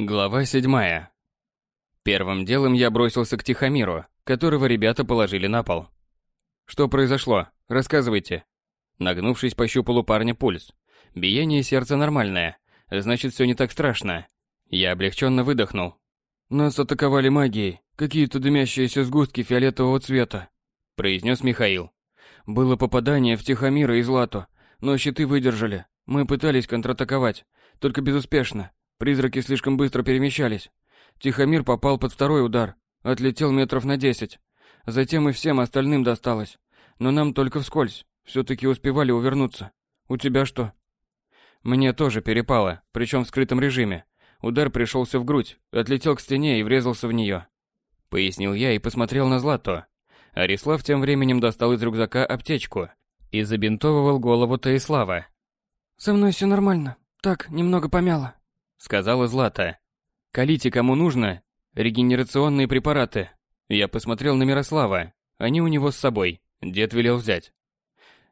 Глава седьмая. Первым делом я бросился к Тихомиру, которого ребята положили на пол. Что произошло? Рассказывайте. Нагнувшись, пощупал у парня пульс. Биение сердца нормальное, значит, все не так страшно. Я облегченно выдохнул. Нас атаковали магией, какие-то дымящиеся сгустки фиолетового цвета, произнес Михаил. Было попадание в Тихомира и Злату, но щиты выдержали. Мы пытались контратаковать, только безуспешно. Призраки слишком быстро перемещались. Тихомир попал под второй удар, отлетел метров на десять. Затем и всем остальным досталось. Но нам только вскользь. Все-таки успевали увернуться. У тебя что? Мне тоже перепало, причем в скрытом режиме. Удар пришелся в грудь, отлетел к стене и врезался в нее. Пояснил я и посмотрел на Злато. Арислав тем временем достал из рюкзака аптечку и забинтовывал голову Таислава. «Со мной все нормально. Так, немного помяло сказала Злата. Колите кому нужно регенерационные препараты. Я посмотрел на Мирослава. Они у него с собой. Дед велел взять.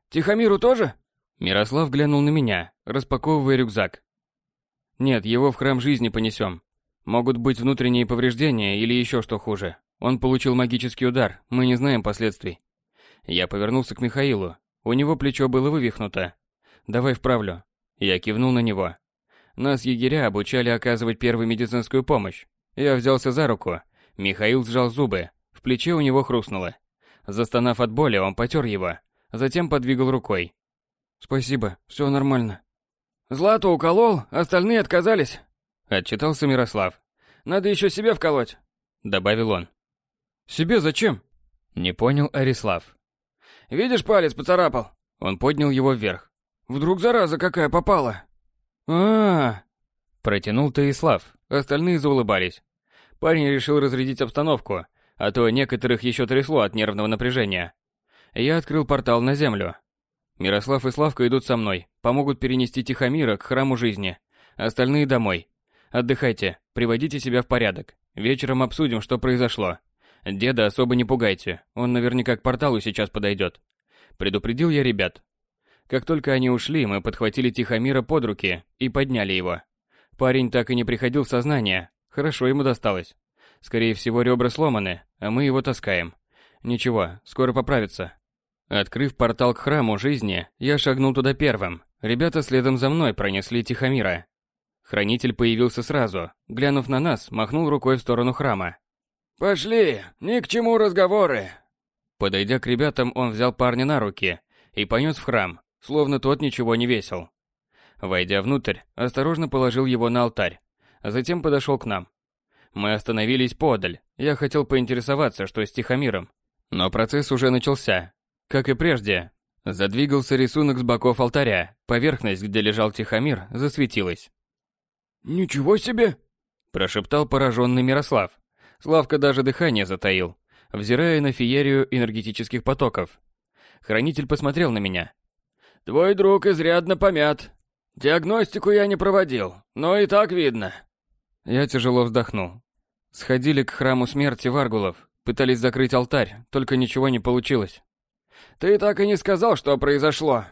Тихомиру тоже? Мирослав глянул на меня, распаковывая рюкзак. Нет, его в храм жизни понесем. Могут быть внутренние повреждения или еще что хуже. Он получил магический удар, мы не знаем последствий. Я повернулся к Михаилу. У него плечо было вывихнуто. Давай вправлю. Я кивнул на него. Нас егеря обучали оказывать первую медицинскую помощь. Я взялся за руку. Михаил сжал зубы. В плече у него хрустнуло. Застонав от боли, он потер его. Затем подвигал рукой. «Спасибо, все нормально». «Злату уколол, остальные отказались», — отчитался Мирослав. «Надо еще себе вколоть», — добавил он. «Себе зачем?» — не понял Арислав. «Видишь, палец поцарапал?» Он поднял его вверх. «Вдруг зараза какая попала?» А, Протянул Таислав, остальные заулыбались. Парень решил разрядить обстановку, а то некоторых еще трясло от нервного напряжения. Я открыл портал на землю. Мирослав и Славка идут со мной, помогут перенести Тихомира к храму жизни. Остальные домой. Отдыхайте, приводите себя в порядок. Вечером обсудим, что произошло. Деда особо не пугайте, он наверняка к порталу сейчас подойдет. Предупредил я ребят, как только они ушли, мы подхватили Тихомира под руки и подняли его. Парень так и не приходил в сознание. Хорошо ему досталось. Скорее всего, ребра сломаны, а мы его таскаем. Ничего, скоро поправится. Открыв портал к храму жизни, я шагнул туда первым. Ребята следом за мной пронесли Тихомира. Хранитель появился сразу, глянув на нас, махнул рукой в сторону храма. «Пошли, ни к чему разговоры!» Подойдя к ребятам, он взял парня на руки и понес в храм, словно тот ничего не весил. Войдя внутрь, осторожно положил его на алтарь, а затем подошел к нам. Мы остановились подаль, я хотел поинтересоваться, что с Тихомиром. Но процесс уже начался. Как и прежде, задвигался рисунок с боков алтаря, поверхность, где лежал Тихомир, засветилась. «Ничего себе!» – прошептал пораженный Мирослав. Славка даже дыхание затаил, взирая на феерию энергетических потоков. Хранитель посмотрел на меня, Твой друг изрядно помят. Диагностику я не проводил, но и так видно. Я тяжело вздохнул. Сходили к храму смерти Варгулов, пытались закрыть алтарь, только ничего не получилось. Ты так и не сказал, что произошло.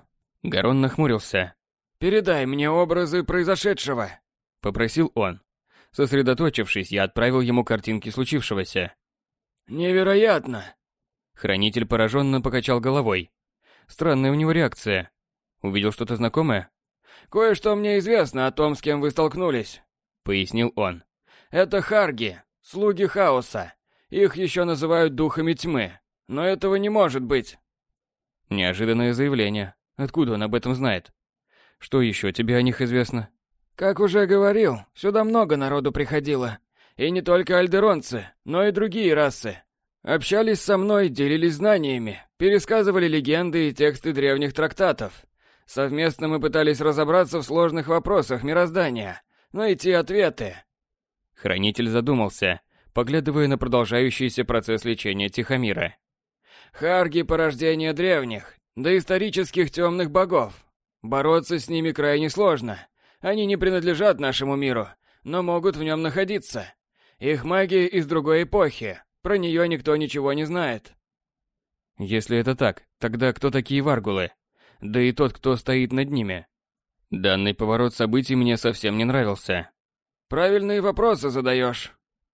Гарон нахмурился. Передай мне образы произошедшего, попросил он. Сосредоточившись, я отправил ему картинки случившегося. Невероятно. Хранитель пораженно покачал головой. Странная у него реакция. Увидел что-то знакомое? «Кое-что мне известно о том, с кем вы столкнулись», — пояснил он. «Это Харги, слуги хаоса. Их еще называют духами тьмы. Но этого не может быть». Неожиданное заявление. Откуда он об этом знает? Что еще тебе о них известно? Как уже говорил, сюда много народу приходило. И не только альдеронцы, но и другие расы. Общались со мной, делились знаниями, пересказывали легенды и тексты древних трактатов. Совместно мы пытались разобраться в сложных вопросах мироздания, найти ответы. Хранитель задумался, поглядывая на продолжающийся процесс лечения Тихомира. Харги – порождение древних, доисторических темных богов. Бороться с ними крайне сложно. Они не принадлежат нашему миру, но могут в нем находиться. Их магия из другой эпохи, про нее никто ничего не знает. Если это так, тогда кто такие варгулы? Да и тот, кто стоит над ними. Данный поворот событий мне совсем не нравился. правильные вопросы задаешь.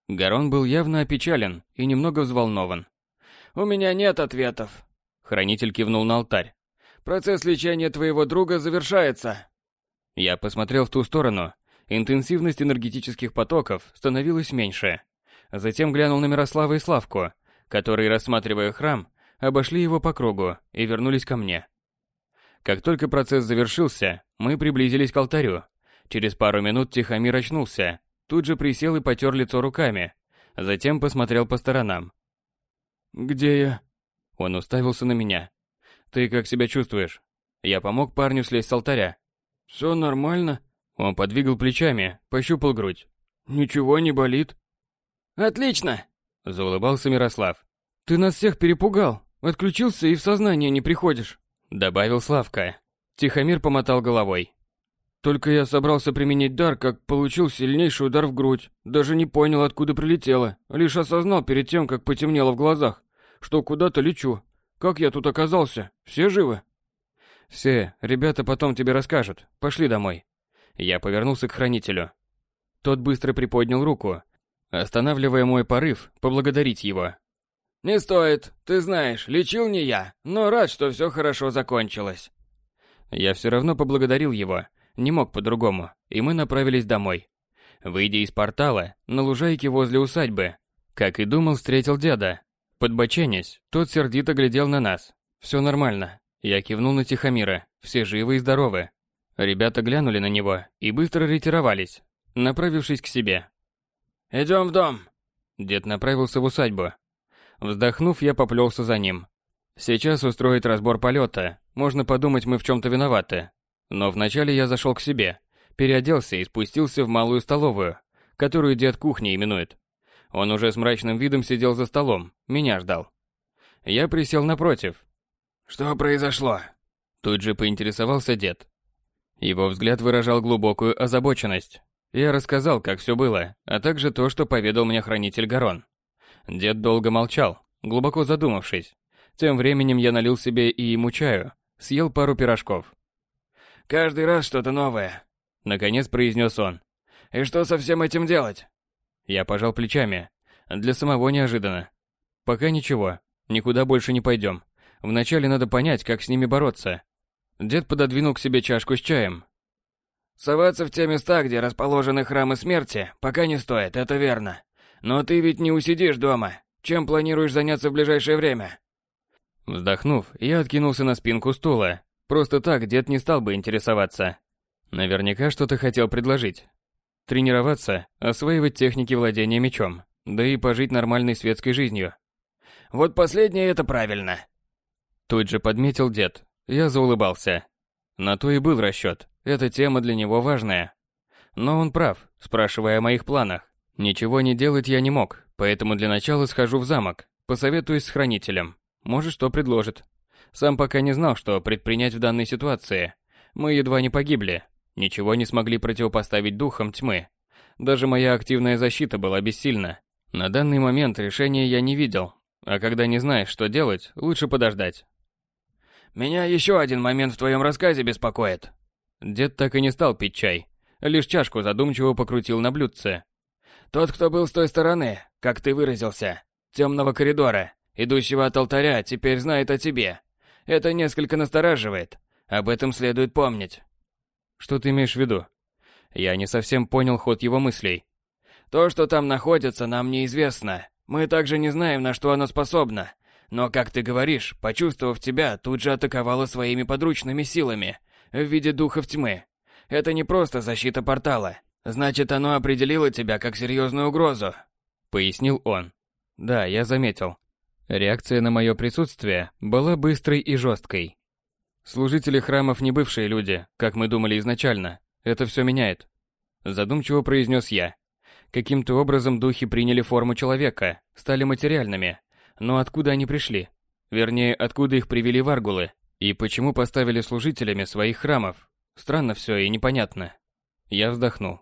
Гарон был явно опечален и немного взволнован. «У меня нет ответов», — хранитель кивнул на алтарь. «Процесс лечения твоего друга завершается». Я посмотрел в ту сторону. Интенсивность энергетических потоков становилась меньше. Затем глянул на Мирослава и Славку, которые, рассматривая храм, обошли его по кругу и вернулись ко мне. Как только процесс завершился, мы приблизились к алтарю. Через пару минут Тихомир очнулся, тут же присел и потер лицо руками, затем посмотрел по сторонам. «Где я?» Он уставился на меня. «Ты как себя чувствуешь?» Я помог парню слезть с алтаря. «Все нормально?» Он подвигал плечами, пощупал грудь. «Ничего не болит?» «Отлично!» – заулыбался Мирослав. «Ты нас всех перепугал. Отключился и в сознание не приходишь», – добавил Славка. Тихомир помотал головой. «Только я собрался применить дар, как получил сильнейший удар в грудь. Даже не понял, откуда прилетело. Лишь осознал перед тем, как потемнело в глазах, что куда-то лечу. Как я тут оказался? Все живы?» «Все. Ребята потом тебе расскажут. Пошли домой». Я повернулся к хранителю. Тот быстро приподнял руку, останавливая мой порыв поблагодарить его. «Не стоит. Ты знаешь, лечил не я, но рад, что все хорошо закончилось». Я все равно поблагодарил его, не мог по-другому, и мы направились домой. Выйдя из портала, на лужайке возле усадьбы, как и думал, встретил деда. Подбоченясь, тот сердито глядел на нас. Все нормально. Я кивнул на Тихомира, все живы и здоровы. Ребята глянули на него и быстро ретировались, направившись к себе. «Идем в дом!» Дед направился в усадьбу. Вздохнув, я поплелся за ним. Сейчас устроить разбор полета. Можно подумать, мы в чем-то виноваты. Но вначале я зашел к себе, переоделся и спустился в малую столовую, которую дед кухней именует. Он уже с мрачным видом сидел за столом, меня ждал. Я присел напротив. «Что произошло?» Тут же поинтересовался дед. Его взгляд выражал глубокую озабоченность. Я рассказал, как все было, а также то, что поведал мне хранитель Гарон. Дед долго молчал, глубоко задумавшись. Тем временем я налил себе и ему чаю, съел пару пирожков. «Каждый раз что-то новое», — наконец произнес он. «И что со всем этим делать?» Я пожал плечами. Для самого неожиданно. «Пока ничего, никуда больше не пойдем. Вначале надо понять, как с ними бороться». Дед пододвинул к себе чашку с чаем, Соваться в те места, где расположены храмы смерти, пока не стоит, это верно. Но ты ведь не усидишь дома. Чем планируешь заняться в ближайшее время? Вздохнув, я откинулся на спинку стула. Просто так дед не стал бы интересоваться. Наверняка что-то хотел предложить. Тренироваться, осваивать техники владения мечом, да и пожить нормальной светской жизнью. Вот последнее это правильно. Тут же подметил дед. Я заулыбался. На то и был расчет. Эта тема для него важная. Но он прав, спрашивая о моих планах. Ничего не делать я не мог, поэтому для начала схожу в замок, посоветуюсь с хранителем. Может, что предложит. Сам пока не знал, что предпринять в данной ситуации. Мы едва не погибли, ничего не смогли противопоставить духам тьмы. Даже моя активная защита была бессильна. На данный момент решения я не видел, а когда не знаешь, что делать, лучше подождать. «Меня еще один момент в твоем рассказе беспокоит», Дед так и не стал пить чай, лишь чашку задумчиво покрутил на блюдце. «Тот, кто был с той стороны, как ты выразился, темного коридора, идущего от алтаря, теперь знает о тебе. Это несколько настораживает. Об этом следует помнить». «Что ты имеешь в виду?» Я не совсем понял ход его мыслей. «То, что там находится, нам неизвестно. Мы также не знаем, на что оно способно. Но, как ты говоришь, почувствовав тебя, тут же атаковало своими подручными силами в виде духов тьмы. Это не просто защита портала. Значит, оно определило тебя как серьезную угрозу», — пояснил он. «Да, я заметил. Реакция на мое присутствие была быстрой и жесткой. Служители храмов не бывшие люди, как мы думали изначально. Это все меняет. Задумчиво произнес я. Каким-то образом духи приняли форму человека, стали материальными. Но откуда они пришли? Вернее, откуда их привели варгулы? И почему поставили служителями своих храмов? Странно все и непонятно. Я вздохнул.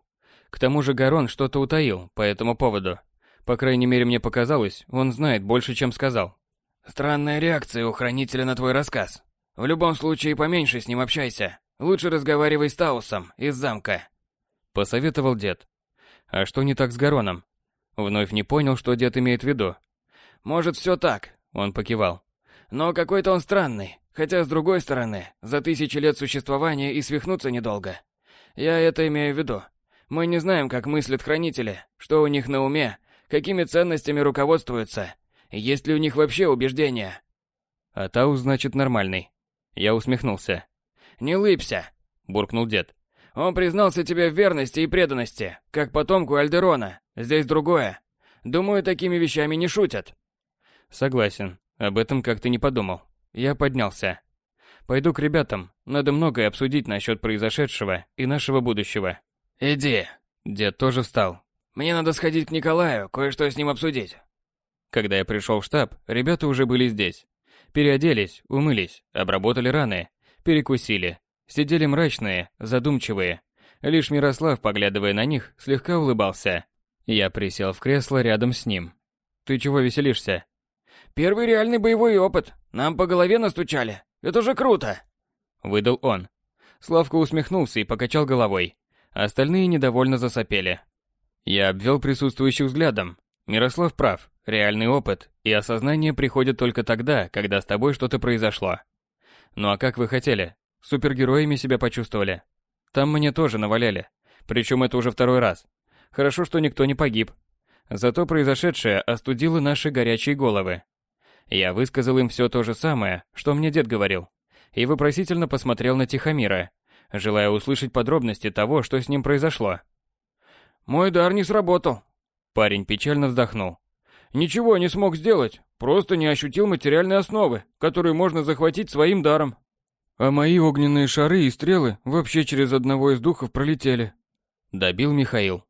К тому же Гарон что-то утаил по этому поводу. По крайней мере, мне показалось, он знает больше, чем сказал. Странная реакция у хранителя на твой рассказ. В любом случае, поменьше с ним общайся. Лучше разговаривай с Таусом из замка. Посоветовал дед. А что не так с Гароном? Вновь не понял, что дед имеет в виду. Может, все так, Он покивал. но какой-то он странный. Хотя, с другой стороны, за тысячи лет существования и свихнуться недолго. Я это имею в виду. Мы не знаем, как мыслят хранители, что у них на уме, какими ценностями руководствуются, есть ли у них вообще убеждения. А Таус, значит, нормальный. Я усмехнулся. «Не лыбся», — буркнул дед. «Он признался тебе в верности и преданности, как потомку Альдерона. Здесь другое. Думаю, такими вещами не шутят». Согласен. Об этом как-то не подумал. Я поднялся. Пойду к ребятам. Надо многое обсудить насчет произошедшего и нашего будущего. «Иди». Дед тоже встал. «Мне надо сходить к Николаю, кое-что с ним обсудить». Когда я пришел в штаб, ребята уже были здесь. Переоделись, умылись, обработали раны, перекусили. Сидели мрачные, задумчивые. Лишь Мирослав, поглядывая на них, слегка улыбался. Я присел в кресло рядом с ним. «Ты чего веселишься?» «Первый реальный боевой опыт. Нам по голове настучали. Это же круто!» Выдал он. Славка усмехнулся и покачал головой. Остальные недовольно засопели. Я обвел присутствующих взглядом. Мирослав прав. Реальный опыт и осознание приходят только тогда, когда с тобой что-то произошло. Ну а как вы хотели? Супергероями себя почувствовали? Там мне тоже наваляли. Причем это уже второй раз. Хорошо, что никто не погиб. Зато произошедшее остудило наши горячие головы. Я высказал им все то же самое, что мне дед говорил. И вопросительно посмотрел на Тихомира, желая услышать подробности того, что с ним произошло. «Мой дар не сработал». Парень печально вздохнул. «Ничего не смог сделать. Просто не ощутил материальной основы, которую можно захватить своим даром». А мои огненные шары и стрелы вообще через одного из духов пролетели. Добил Михаил.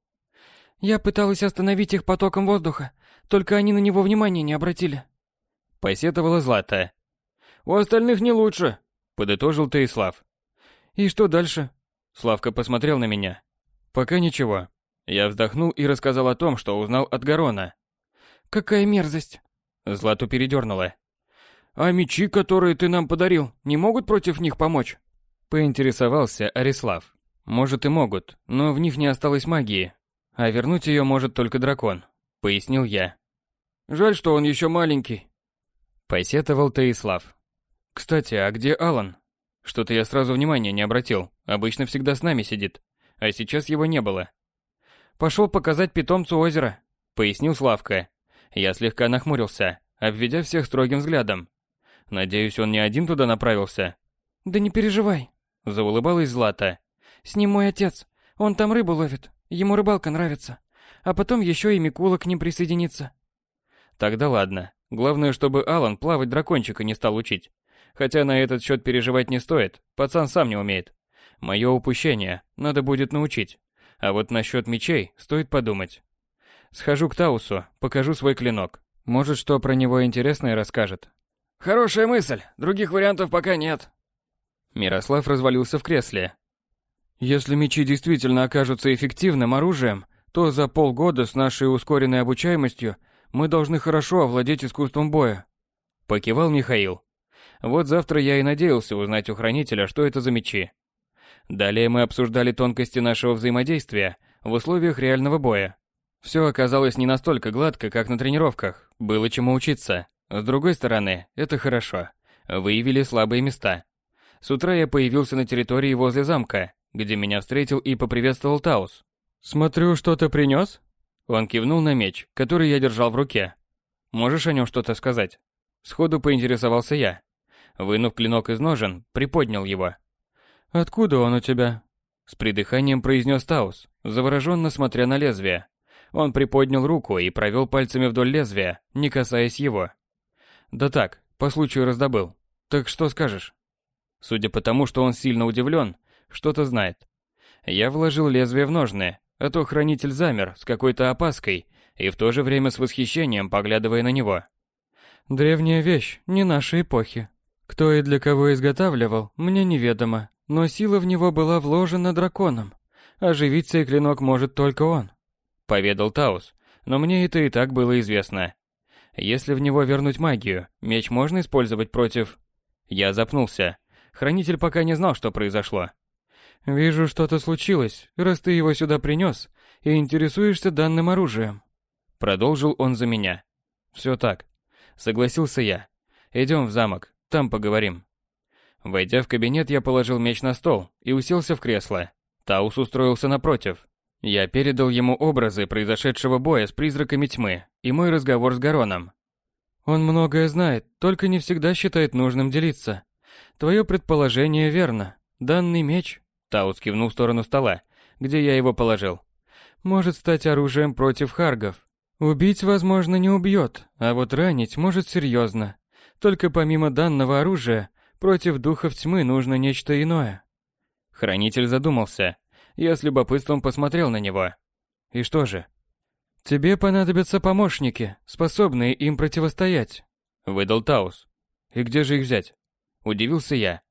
Я пыталась остановить их потоком воздуха, только они на него внимания не обратили. Посетовала Злата. «У остальных не лучше», — подытожил Таислав. «И что дальше?» Славка посмотрел на меня. «Пока ничего». Я вздохнул и рассказал о том, что узнал от Гарона. «Какая мерзость!» Злату передернула. «А мечи, которые ты нам подарил, не могут против них помочь?» Поинтересовался Арислав. «Может и могут, но в них не осталось магии. А вернуть ее может только дракон», — пояснил я. «Жаль, что он еще маленький», — посетовал Таислав. «Кстати, а где Алан? Что-то я сразу внимания не обратил. Обычно всегда с нами сидит. А сейчас его не было». «Пошел показать питомцу озера», — пояснил Славка. Я слегка нахмурился, обведя всех строгим взглядом. Надеюсь, он не один туда направился. «Да не переживай», — заулыбалась Злата. «С ним мой отец. Он там рыбу ловит. Ему рыбалка нравится. А потом еще и Микула к ним присоединится». Тогда ладно. Главное, чтобы Алан плавать дракончика не стал учить. Хотя на этот счет переживать не стоит. Пацан сам не умеет. Мое упущение. Надо будет научить. А вот насчет мечей стоит подумать. Схожу к Таусу, покажу свой клинок. Может, что про него интересное расскажет. «Хорошая мысль. Других вариантов пока нет». Мирослав развалился в кресле. Если мечи действительно окажутся эффективным оружием, то за полгода с нашей ускоренной обучаемостью мы должны хорошо овладеть искусством боя. Покивал Михаил. Вот завтра я и надеялся узнать у хранителя, что это за мечи. Далее мы обсуждали тонкости нашего взаимодействия в условиях реального боя. Все оказалось не настолько гладко, как на тренировках. Было чему учиться. С другой стороны, это хорошо. Выявили слабые места. С утра я появился на территории возле замка, где меня встретил и поприветствовал Таус. «Смотрю, что-то принес?» Он кивнул на меч, который я держал в руке. «Можешь о нем что-то сказать?» Сходу поинтересовался я. Вынув клинок из ножен, приподнял его. «Откуда он у тебя?» С придыханием произнес Таус, завороженно смотря на лезвие. Он приподнял руку и провел пальцами вдоль лезвия, не касаясь его. «Да так, по случаю раздобыл. Так что скажешь?» Судя по тому, что он сильно удивлен, что-то знает. Я вложил лезвие в ножны, а то хранитель замер с какой-то опаской и в то же время с восхищением поглядывая на него. «Древняя вещь, не нашей эпохи. Кто и для кого изготавливал, мне неведомо, но сила в него была вложена драконом. Оживить сей клинок может только он», — поведал Таус, но мне это и так было известно. Если в него вернуть магию, меч можно использовать против... Я запнулся. Хранитель пока не знал, что произошло. Вижу, что-то случилось, раз ты его сюда принес и интересуешься данным оружием. Продолжил он за меня. Все так. Согласился я. Идем в замок, там поговорим. Войдя в кабинет, я положил меч на стол и уселся в кресло. Таус устроился напротив. Я передал ему образы произошедшего боя с призраками тьмы и мой разговор с Гароном. Он многое знает, только не всегда считает нужным делиться. Твое предположение верно. Данный меч, Таус кивнул в сторону стола, где я его положил, может стать оружием против харгов. Убить, возможно, не убьет, а вот ранить может серьезно. Только помимо данного оружия, против духов тьмы нужно нечто иное. Хранитель задумался. Я с любопытством посмотрел на него. И что же? Тебе понадобятся помощники, способные им противостоять, выдал Таус. И где же их взять? Удивился я.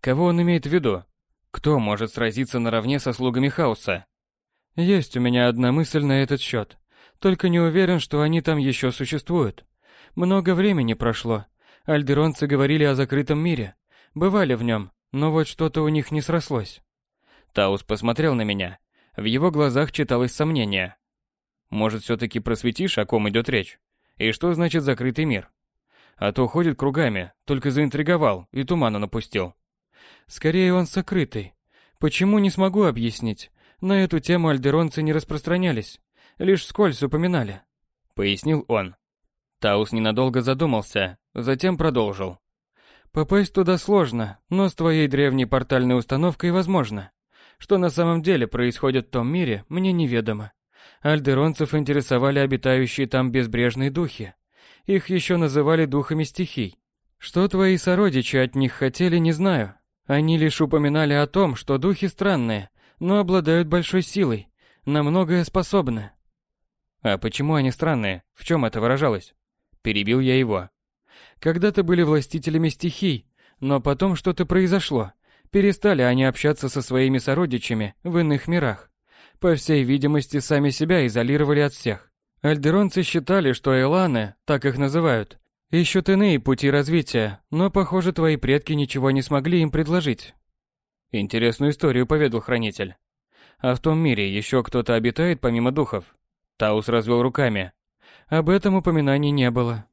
Кого он имеет в виду? Кто может сразиться наравне со слугами хаоса? Есть у меня одна мысль на этот счет. Только не уверен, что они там еще существуют. Много времени прошло. Альдеронцы говорили о закрытом мире. Бывали в нем, но вот что-то у них не срослось. Таус посмотрел на меня. В его глазах читалось сомнение. Может, все-таки просветишь, о ком идет речь? И что значит закрытый мир? А то ходит кругами, только заинтриговал и тумана напустил. Скорее он сокрытый. Почему не смогу объяснить? На эту тему альдеронцы не распространялись, лишь скользь упоминали. Пояснил он. Таус ненадолго задумался, затем продолжил. Попасть туда сложно, но с твоей древней портальной установкой возможно. Что на самом деле происходит в том мире, мне неведомо. Альдеронцев интересовали обитающие там безбрежные духи. Их еще называли духами стихий. Что твои сородичи от них хотели, не знаю. Они лишь упоминали о том, что духи странные, но обладают большой силой, на многое способны. А почему они странные? В чем это выражалось? Перебил я его. Когда-то были властителями стихий, но потом что-то произошло. Перестали они общаться со своими сородичами в иных мирах. По всей видимости, сами себя изолировали от всех. Альдеронцы считали, что эланы, так их называют, ищут иные пути развития, но, похоже, твои предки ничего не смогли им предложить. Интересную историю поведал хранитель. А в том мире еще кто-то обитает помимо духов? Таус развел руками. Об этом упоминаний не было.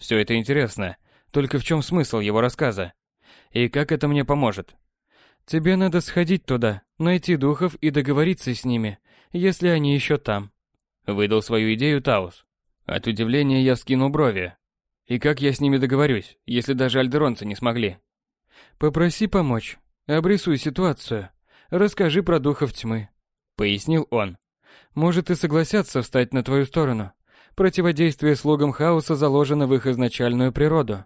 Все это интересно. Только в чем смысл его рассказа? И как это мне поможет? Тебе надо сходить туда, найти духов и договориться с ними, если они еще там. Выдал свою идею Таус. От удивления я вскинул брови. И как я с ними договорюсь, если даже альдеронцы не смогли? Попроси помочь. Обрисуй ситуацию. Расскажи про духов тьмы. Пояснил он. Может и согласятся встать на твою сторону. Противодействие слугам хаоса заложено в их изначальную природу.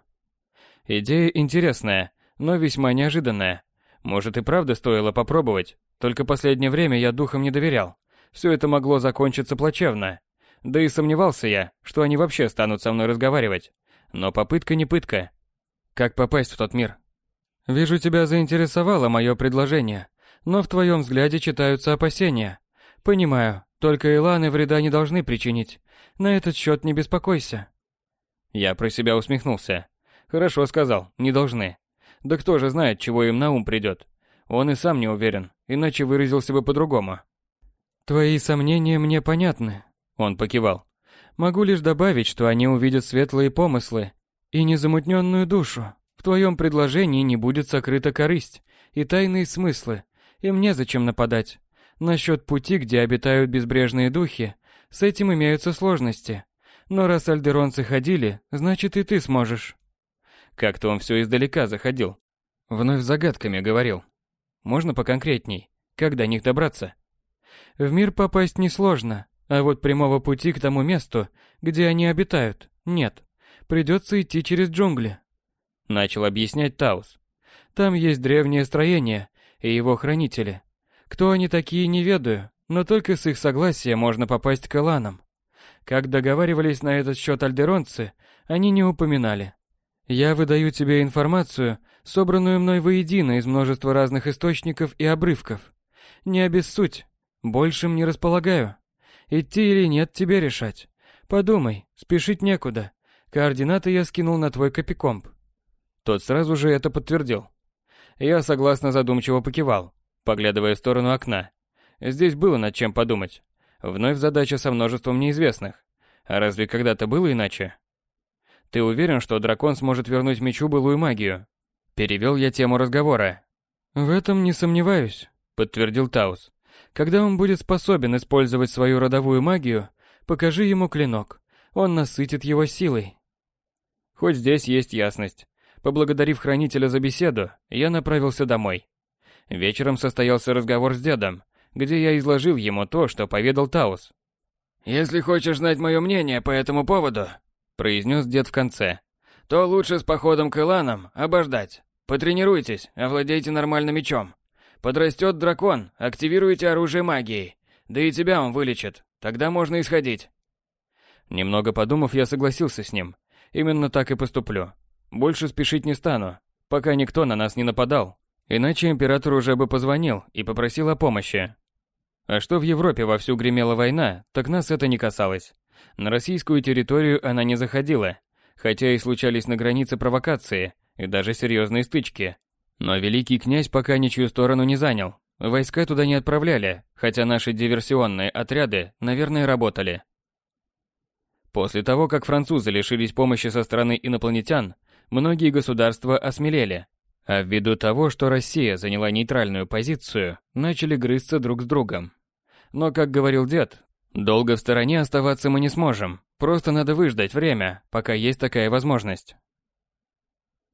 Идея интересная, но весьма неожиданная. Может и правда стоило попробовать, только последнее время я духам не доверял. Все это могло закончиться плачевно. Да и сомневался я, что они вообще станут со мной разговаривать. Но попытка не пытка. Как попасть в тот мир? Вижу, тебя заинтересовало мое предложение, но в твоем взгляде читаются опасения. Понимаю, только Иланы вреда не должны причинить. На этот счет не беспокойся. Я про себя усмехнулся. Хорошо сказал, не должны. Да кто же знает, чего им на ум придет. Он и сам не уверен, иначе выразился бы по-другому. Твои сомнения мне понятны. Он покивал. Могу лишь добавить, что они увидят светлые помыслы и незамутненную душу, твоем предложении не будет сокрыта корысть и тайные смыслы, им незачем нападать. Насчет пути, где обитают безбрежные духи, с этим имеются сложности. Но раз альдеронцы ходили, значит и ты сможешь. Как-то он все издалека заходил. Вновь загадками говорил. Можно поконкретней? Как до них добраться? В мир попасть несложно, а вот прямого пути к тому месту, где они обитают, нет. Придется идти через джунгли. Начал объяснять Таус. Там есть древнее строение и его хранители. Кто они такие, не ведаю, но только с их согласия можно попасть к Эланам. Как договаривались на этот счет альдеронцы, они не упоминали. Я выдаю тебе информацию, собранную мной воедино из множества разных источников и обрывков. Не обессудь, большим не располагаю. Идти или нет, тебе решать. Подумай, спешить некуда. Координаты я скинул на твой копикомп. Тот сразу же это подтвердил. Я согласно задумчиво покивал. поглядывая в сторону окна. Здесь было над чем подумать. Вновь задача со множеством неизвестных. А разве когда-то было иначе? Ты уверен, что дракон сможет вернуть мечу былую магию? Перевел я тему разговора. В этом не сомневаюсь, подтвердил Таус. Когда он будет способен использовать свою родовую магию, покажи ему клинок. Он насытит его силой. Хоть здесь есть ясность. Поблагодарив хранителя за беседу, я направился домой. Вечером состоялся разговор с дедом, где я изложил ему то, что поведал Таус. «Если хочешь знать мое мнение по этому поводу», — произнес дед в конце, «то лучше с походом к Иланам обождать. Потренируйтесь, овладейте нормальным мечом. Подрастет дракон, активируйте оружие магии. Да и тебя он вылечит. Тогда можно исходить». Немного подумав, я согласился с ним. Именно так и поступлю. Больше спешить не стану, пока никто на нас не нападал. Иначе император уже бы позвонил и попросил о помощи. А что в Европе вовсю гремела война, так нас это не касалось. На российскую территорию она не заходила, хотя и случались на границе провокации и даже серьезные стычки. Но великий князь пока ничью сторону не занял. Войска туда не отправляли, хотя наши диверсионные отряды, наверное, работали. После того, как французы лишились помощи со стороны инопланетян, многие государства осмелели, а ввиду того, что Россия заняла нейтральную позицию, начали грызться друг с другом. Но, как говорил дед, долго в стороне оставаться мы не сможем, просто надо выждать время, пока есть такая возможность.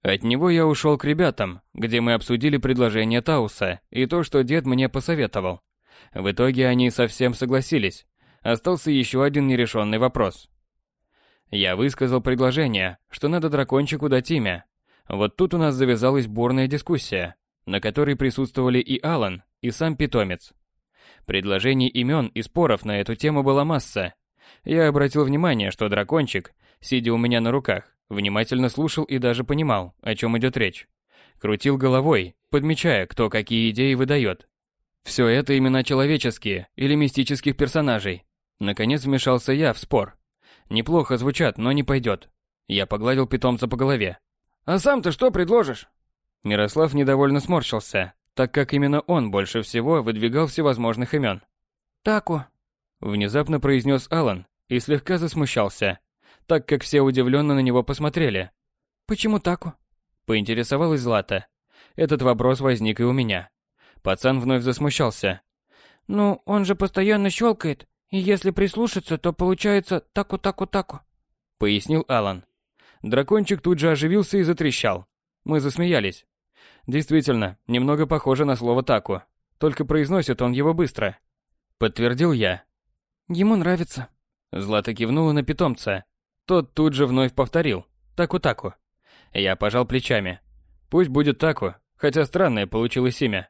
От него я ушел к ребятам, где мы обсудили предложение Тауса и то, что дед мне посоветовал. В итоге они совсем согласились. Остался еще один нерешенный вопрос. Я высказал предложение, что надо дракончику дать имя. Вот тут у нас завязалась бурная дискуссия, на которой присутствовали и Алан, и сам питомец. Предложений имен и споров на эту тему была масса. Я обратил внимание, что дракончик, сидя у меня на руках, внимательно слушал и даже понимал, о чем идет речь. Крутил головой, подмечая, кто какие идеи выдает. Все это имена человеческие или мистических персонажей. Наконец вмешался я в спор. Неплохо звучат, но не пойдет. Я погладил питомца по голове. «А сам-то что предложишь?» Мирослав недовольно сморщился, так как именно он больше всего выдвигал всевозможных имен. «Таку», — внезапно произнес Алан и слегка засмущался, так как все удивленно на него посмотрели. «Почему Таку?» — поинтересовалась Злата. Этот вопрос возник и у меня. Пацан вновь засмущался. «Ну, он же постоянно щелкает, и если прислушаться, то получается таку-таку-таку», — пояснил Алан. Дракончик тут же оживился и затрещал. Мы засмеялись. Действительно, немного похоже на слово «таку», только произносит он его быстро. Подтвердил я. «Ему нравится». Злата кивнула на питомца. Тот тут же вновь повторил. «Таку-таку». Я пожал плечами. Пусть будет таку, хотя странное получилось имя.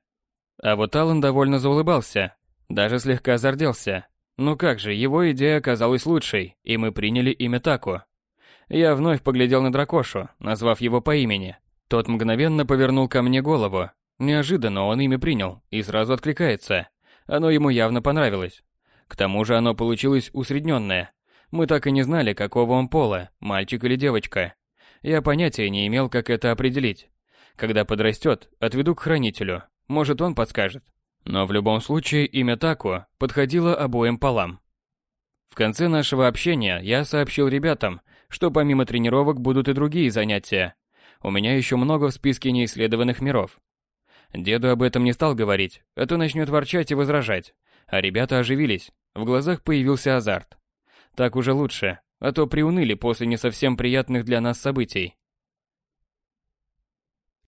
А вот Алан довольно заулыбался, даже слегка зарделся. Ну как же, его идея оказалась лучшей, и мы приняли имя Таку. Я вновь поглядел на дракошу, назвав его по имени. Тот мгновенно повернул ко мне голову. Неожиданно он имя принял и сразу откликается. Оно ему явно понравилось. К тому же оно получилось усредненное. Мы так и не знали, какого он пола, мальчик или девочка. Я понятия не имел, как это определить. Когда подрастет, отведу к хранителю. Может, он подскажет. Но в любом случае имя Тако подходило обоим полам. В конце нашего общения я сообщил ребятам, что помимо тренировок будут и другие занятия. У меня еще много в списке неисследованных миров. Деду об этом не стал говорить, а то начнет ворчать и возражать. А ребята оживились, в глазах появился азарт. Так уже лучше, а то приуныли после не совсем приятных для нас событий.